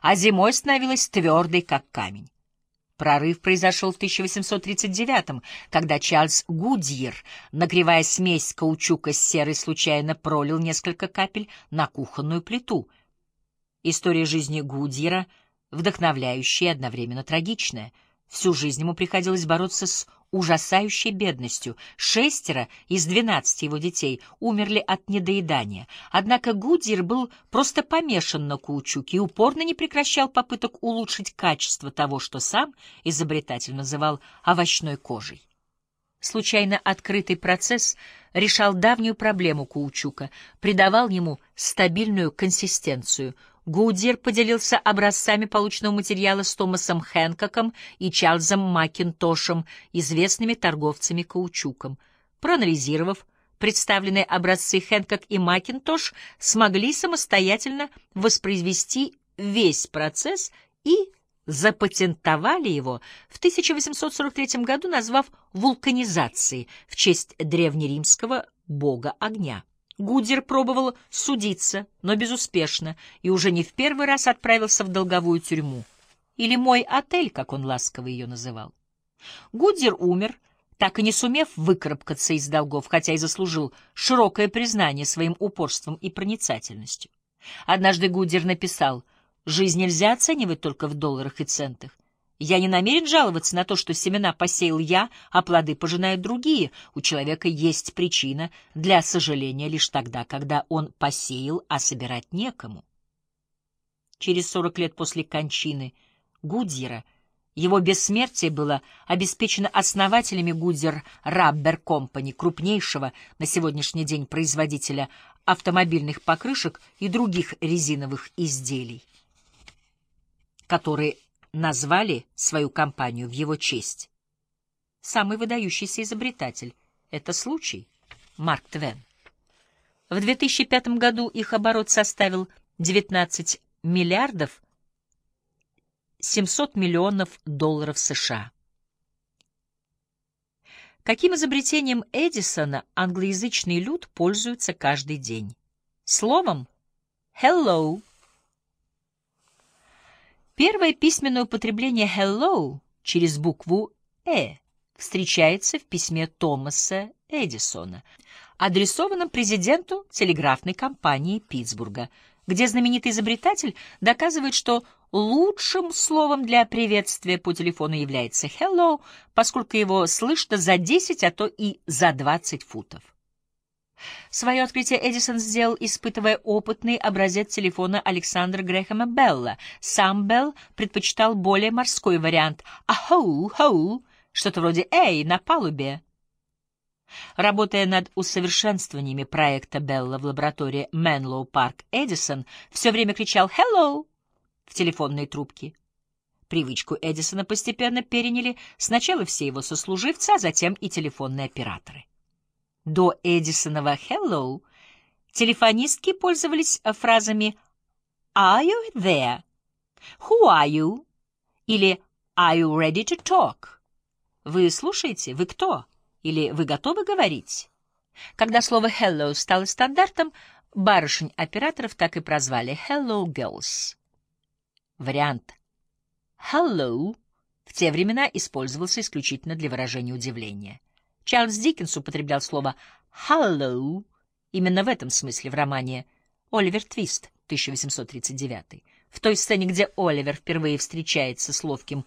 а зимой становилась твердой, как камень. Прорыв произошел в 1839 когда Чарльз Гудьер, нагревая смесь каучука с серой, случайно пролил несколько капель на кухонную плиту. История жизни Гудьера вдохновляющая и одновременно трагичная. Всю жизнь ему приходилось бороться с ужасающей бедностью. Шестеро из двенадцати его детей умерли от недоедания. Однако Гудзир был просто помешан на каучуке и упорно не прекращал попыток улучшить качество того, что сам изобретатель называл овощной кожей. Случайно открытый процесс решал давнюю проблему каучука, придавал ему стабильную консистенцию — Гудзир поделился образцами полученного материала с Томасом Хэнкоком и Чарльзом Макинтошем, известными торговцами каучуком. Проанализировав представленные образцы, Хэнкок и Макинтош смогли самостоятельно воспроизвести весь процесс и запатентовали его в 1843 году, назвав вулканизацией в честь древнеримского бога огня. Гудзер пробовал судиться, но безуспешно, и уже не в первый раз отправился в долговую тюрьму. Или «мой отель», как он ласково ее называл. Гудзер умер, так и не сумев выкарабкаться из долгов, хотя и заслужил широкое признание своим упорством и проницательностью. Однажды Гудзер написал «Жизнь нельзя оценивать только в долларах и центах. Я не намерен жаловаться на то, что семена посеял я, а плоды пожинают другие. У человека есть причина для сожаления лишь тогда, когда он посеял, а собирать некому. Через сорок лет после кончины Гудзера его бессмертие было обеспечено основателями Гудзер Раббер Компани, крупнейшего на сегодняшний день производителя автомобильных покрышек и других резиновых изделий, которые назвали свою компанию в его честь. Самый выдающийся изобретатель — это случай Марк Твен. В 2005 году их оборот составил 19 миллиардов 700 миллионов долларов США. Каким изобретением Эдисона англоязычный люд пользуется каждый день? Словом «hello» Первое письменное употребление «hello» через букву «э» встречается в письме Томаса Эдисона, адресованном президенту телеграфной компании Питтсбурга, где знаменитый изобретатель доказывает, что лучшим словом для приветствия по телефону является «hello», поскольку его слышно за 10, а то и за 20 футов. Свое открытие Эдисон сделал, испытывая опытный образец телефона Александра Грэхэма Белла. Сам Белл предпочитал более морской вариант «ахоу-хоу», что-то вроде «эй, на палубе». Работая над усовершенствованиями проекта Белла в лаборатории Менлоу Парк, Эдисон все время кричал «hello» в телефонной трубке. Привычку Эдисона постепенно переняли сначала все его сослуживцы, а затем и телефонные операторы. До Эдисонова «hello» телефонистки пользовались фразами «Are you there?» «Who are you?» или «Are you ready to talk?» «Вы слушаете? Вы кто?» или «Вы готовы говорить?» Когда слово «hello» стало стандартом, барышень-операторов так и прозвали «hello girls». Вариант «hello» в те времена использовался исключительно для выражения удивления. Чарльз Диккенс употреблял слово «hello» именно в этом смысле в романе «Оливер Твист» 1839 в той сцене, где Оливер впервые встречается с ловким